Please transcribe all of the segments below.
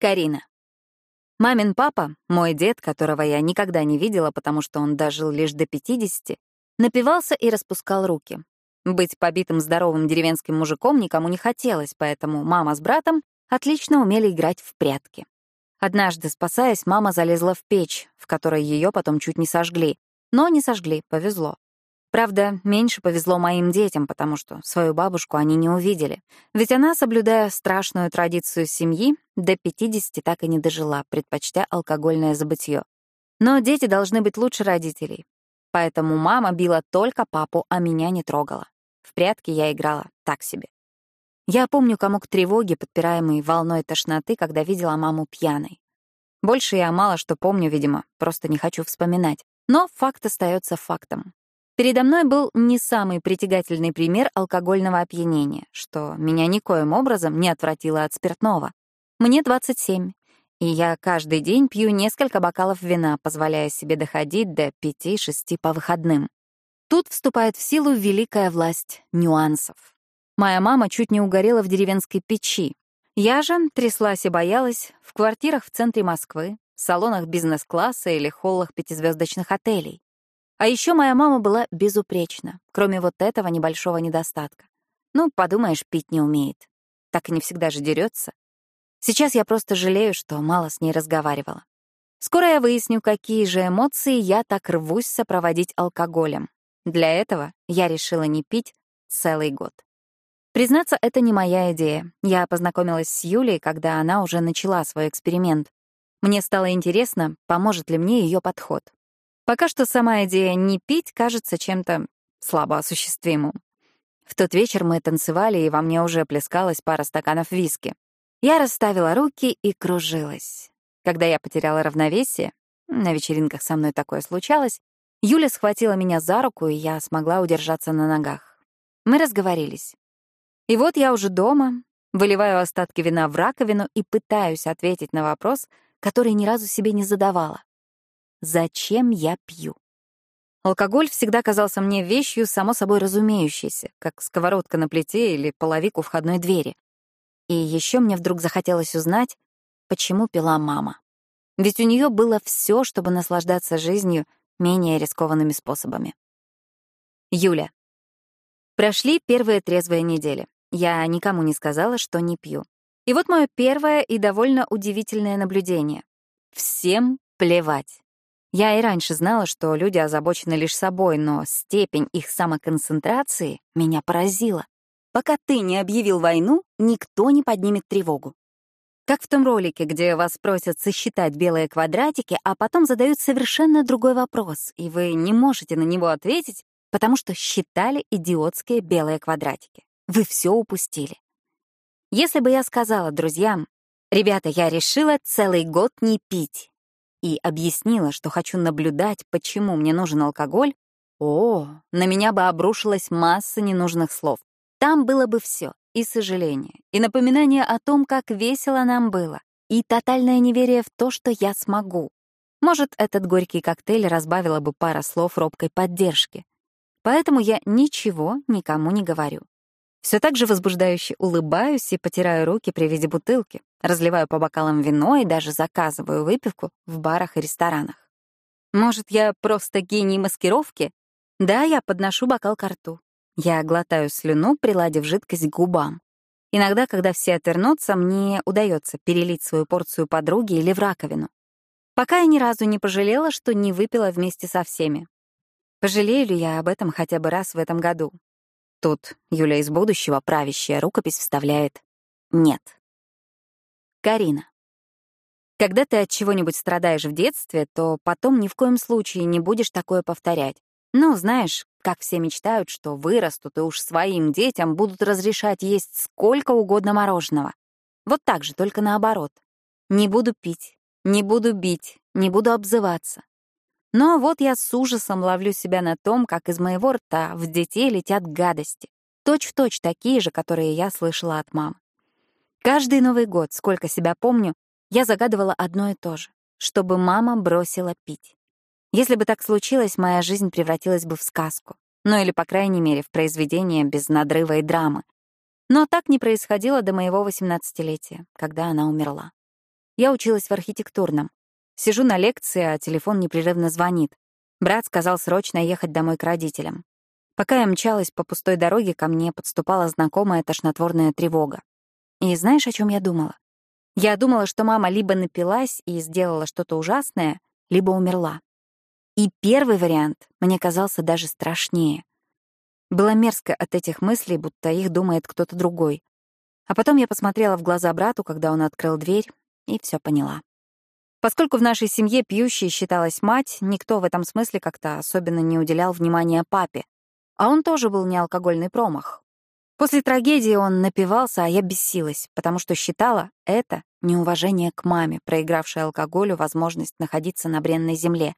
Карина. Мамин папа, мой дед, которого я никогда не видела, потому что он дожил лишь до 50, напивался и распускал руки. Быть побитым здоровым деревенским мужиком никому не хотелось, поэтому мама с братом отлично умели играть в прятки. Однажды, спасаясь, мама залезла в печь, в которой ее потом чуть не сожгли. Но не сожгли, повезло. Правда, меньше повезло моим детям, потому что свою бабушку они не увидели. Ведь она, соблюдая страшную традицию семьи, до 50 так и не дожила, предпочтя алкогольное забытье. Но дети должны быть лучше родителей. Поэтому мама била только папу, а меня не трогала. В прятки я играла так себе. Я помню комок тревоги, подпираемый волной тошноты, когда видела маму пьяной. Больше я мало что помню, видимо, просто не хочу вспоминать. Но факт остается фактом. Передо мной был не самый притягательный пример алкогольного опьянения, что меня никоим образом не отвратило от спиртного. Мне 27, и я каждый день пью несколько бокалов вина, позволяя себе доходить до 5-6 по выходным. Тут вступает в силу великая власть нюансов. Моя мама чуть не угорела в деревенской печи. Я же тряслась и боялась в квартирах в центре Москвы, салонах бизнес-класса или холлах пятизвездочных отелей. А еще моя мама была безупречна, кроме вот этого небольшого недостатка. Ну, подумаешь, пить не умеет. Так и не всегда же дерется. Сейчас я просто жалею, что мало с ней разговаривала. Скоро я выясню, какие же эмоции я так рвусь сопроводить алкоголем. Для этого я решила не пить целый год. Признаться, это не моя идея. Я познакомилась с Юлей, когда она уже начала свой эксперимент. Мне стало интересно, поможет ли мне ее подход. Пока что сама идея не пить кажется чем-то слабо осуществимым. В тот вечер мы танцевали, и во мне уже плескалась пара стаканов виски. Я расставила руки и кружилась. Когда я потеряла равновесие, на вечеринках со мной такое случалось, Юля схватила меня за руку, и я смогла удержаться на ногах. Мы разговорились. И вот я уже дома, выливаю остатки вина в раковину и пытаюсь ответить на вопрос, который ни разу себе не задавала. Зачем я пью? Алкоголь всегда казался мне вещью, само собой разумеющейся, как сковородка на плите или половик у входной двери. И еще мне вдруг захотелось узнать, почему пила мама. Ведь у нее было все, чтобы наслаждаться жизнью менее рискованными способами. Юля. Прошли первые трезвые недели. Я никому не сказала, что не пью. И вот мое первое и довольно удивительное наблюдение. Всем плевать. Я и раньше знала, что люди озабочены лишь собой, но степень их самоконцентрации меня поразила. Пока ты не объявил войну, никто не поднимет тревогу. Как в том ролике, где вас просят сосчитать белые квадратики, а потом задают совершенно другой вопрос, и вы не можете на него ответить, потому что считали идиотские белые квадратики. Вы все упустили. Если бы я сказала друзьям, «Ребята, я решила целый год не пить», и объяснила, что хочу наблюдать, почему мне нужен алкоголь, о, на меня бы обрушилась масса ненужных слов. Там было бы все и сожаление, и напоминание о том, как весело нам было, и тотальное неверие в то, что я смогу. Может, этот горький коктейль разбавила бы пара слов робкой поддержки. Поэтому я ничего никому не говорю. Все так же возбуждающе улыбаюсь и потираю руки при виде бутылки, разливаю по бокалам вино и даже заказываю выпивку в барах и ресторанах. Может, я просто гений маскировки? Да, я подношу бокал к рту. Я глотаю слюну, приладив жидкость к губам. Иногда, когда все отвернутся, мне удается перелить свою порцию подруги или в раковину. Пока я ни разу не пожалела, что не выпила вместе со всеми. Пожалею ли я об этом хотя бы раз в этом году? Тут Юля из будущего, правящая рукопись, вставляет «нет». Карина. Когда ты от чего-нибудь страдаешь в детстве, то потом ни в коем случае не будешь такое повторять. Ну, знаешь, как все мечтают, что вырастут и уж своим детям будут разрешать есть сколько угодно мороженого. Вот так же, только наоборот. Не буду пить, не буду бить, не буду обзываться. Но вот я с ужасом ловлю себя на том, как из моего рта в детей летят гадости. Точь-в-точь точь такие же, которые я слышала от мам. Каждый Новый год, сколько себя помню, я загадывала одно и то же — чтобы мама бросила пить. Если бы так случилось, моя жизнь превратилась бы в сказку. Ну или, по крайней мере, в произведение без надрыва и драмы. Но так не происходило до моего 18-летия, когда она умерла. я училась в архитектурном. Сижу на лекции, а телефон непрерывно звонит. Брат сказал срочно ехать домой к родителям. Пока я мчалась по пустой дороге, ко мне подступала знакомая тошнотворная тревога. И знаешь, о чем я думала? Я думала, что мама либо напилась и сделала что-то ужасное, либо умерла. И первый вариант мне казался даже страшнее. Было мерзко от этих мыслей, будто их думает кто-то другой. А потом я посмотрела в глаза брату, когда он открыл дверь, и все поняла. Поскольку в нашей семье пьющей считалась мать, никто в этом смысле как-то особенно не уделял внимания папе. А он тоже был не алкогольный промах. После трагедии он напивался, а я бесилась, потому что считала это неуважение к маме, проигравшей алкоголю возможность находиться на бренной земле.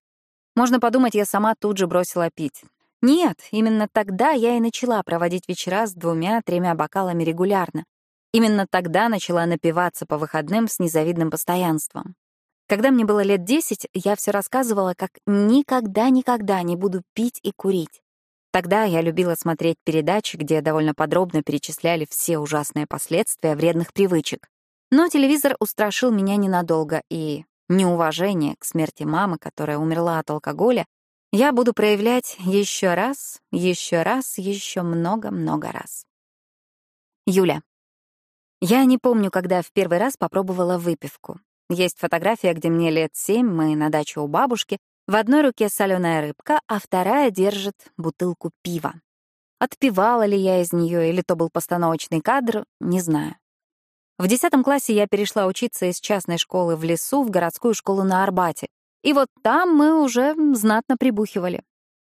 Можно подумать, я сама тут же бросила пить. Нет, именно тогда я и начала проводить вечера с двумя-тремя бокалами регулярно. Именно тогда начала напиваться по выходным с незавидным постоянством. Когда мне было лет десять, я все рассказывала, как никогда-никогда не буду пить и курить. Тогда я любила смотреть передачи, где довольно подробно перечисляли все ужасные последствия вредных привычек. Но телевизор устрашил меня ненадолго, и неуважение к смерти мамы, которая умерла от алкоголя, я буду проявлять еще раз, еще раз, еще много-много раз. Юля. Я не помню, когда в первый раз попробовала выпивку. Есть фотография, где мне лет семь, мы на даче у бабушки, в одной руке соленая рыбка, а вторая держит бутылку пива. Отпивала ли я из нее или то был постановочный кадр, не знаю. В десятом классе я перешла учиться из частной школы в лесу в городскую школу на Арбате, и вот там мы уже знатно прибухивали.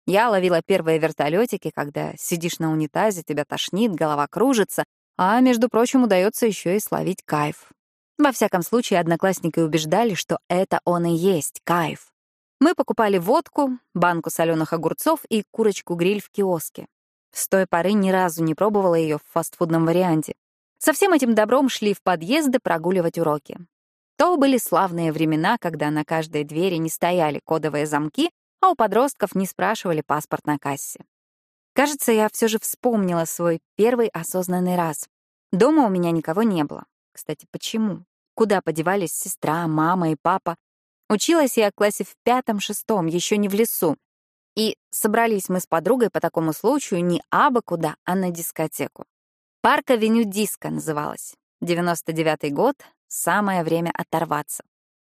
Я ловила первые вертолетики, когда сидишь на унитазе, тебя тошнит, голова кружится, а, между прочим, удается еще и словить кайф. Во всяком случае, одноклассники убеждали, что это он и есть кайф. Мы покупали водку, банку соленых огурцов и курочку-гриль в киоске. С той поры ни разу не пробовала ее в фастфудном варианте. Со всем этим добром шли в подъезды прогуливать уроки. То были славные времена, когда на каждой двери не стояли кодовые замки, а у подростков не спрашивали паспорт на кассе. Кажется, я все же вспомнила свой первый осознанный раз. Дома у меня никого не было. Кстати, почему? Куда подевались сестра, мама и папа? Училась я в классе в пятом-шестом, еще не в лесу. И собрались мы с подругой по такому случаю не абы куда, а на дискотеку. Park Avenue Disco называлась. 99-й год, Самое время оторваться.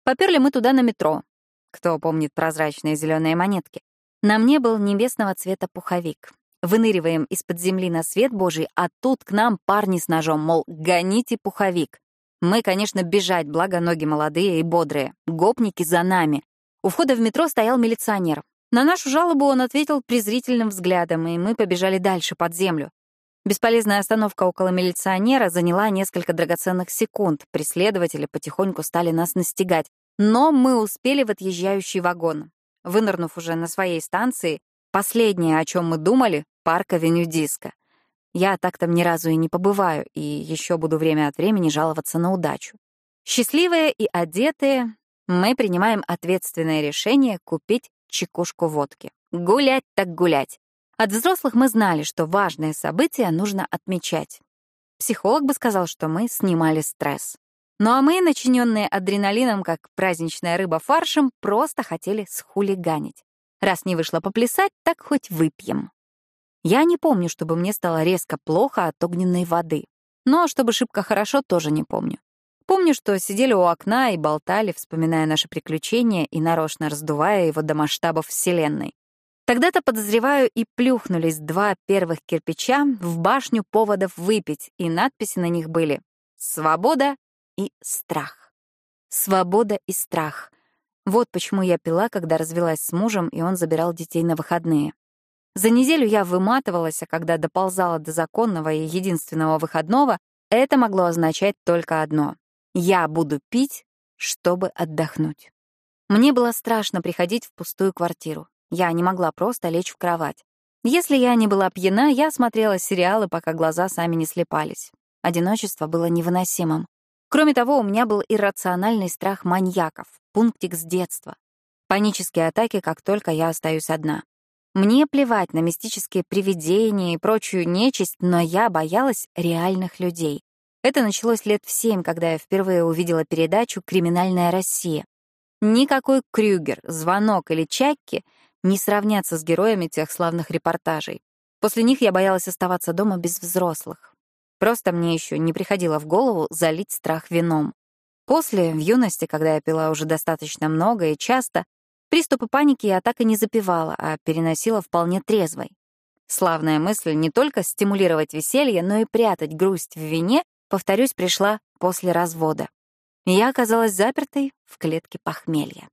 Поперли мы туда на метро. Кто помнит прозрачные зеленые монетки? На мне был небесного цвета пуховик. Выныриваем из-под земли на свет Божий, а тут к нам парни с ножом, мол, гоните пуховик. Мы, конечно, бежать, благо ноги молодые и бодрые. Гопники за нами. У входа в метро стоял милиционер. На нашу жалобу он ответил презрительным взглядом, и мы побежали дальше, под землю. Бесполезная остановка около милиционера заняла несколько драгоценных секунд. Преследователи потихоньку стали нас настигать. Но мы успели в отъезжающий вагон. Вынырнув уже на своей станции, последнее, о чем мы думали — парк Авеню Диско. Я так там ни разу и не побываю, и еще буду время от времени жаловаться на удачу. Счастливые и одетые, мы принимаем ответственное решение купить чекушку водки. Гулять так гулять. От взрослых мы знали, что важные события нужно отмечать. Психолог бы сказал, что мы снимали стресс. Ну а мы, начиненные адреналином, как праздничная рыба фаршем, просто хотели схулиганить. Раз не вышло поплясать, так хоть выпьем. Я не помню, чтобы мне стало резко плохо от огненной воды. Но чтобы шибко хорошо, тоже не помню. Помню, что сидели у окна и болтали, вспоминая наши приключения и нарочно раздувая его до масштабов Вселенной. Тогда-то, подозреваю, и плюхнулись два первых кирпича в башню поводов выпить, и надписи на них были «Свобода» и «Страх». «Свобода» и «Страх». Вот почему я пила, когда развелась с мужем, и он забирал детей на выходные. За неделю я выматывалась, а когда доползала до законного и единственного выходного, это могло означать только одно — я буду пить, чтобы отдохнуть. Мне было страшно приходить в пустую квартиру. Я не могла просто лечь в кровать. Если я не была пьяна, я смотрела сериалы, пока глаза сами не слепались. Одиночество было невыносимым. Кроме того, у меня был иррациональный страх маньяков, пунктик с детства. Панические атаки, как только я остаюсь одна. Мне плевать на мистические привидения и прочую нечисть, но я боялась реальных людей. Это началось лет в семь, когда я впервые увидела передачу «Криминальная Россия». Никакой Крюгер, Звонок или Чакки не сравнятся с героями тех славных репортажей. После них я боялась оставаться дома без взрослых. Просто мне еще не приходило в голову залить страх вином. После, в юности, когда я пила уже достаточно много и часто, приступы паники я так и не запивала, а переносила вполне трезвой. Славная мысль не только стимулировать веселье, но и прятать грусть в вине, повторюсь, пришла после развода. Я оказалась запертой в клетке похмелья.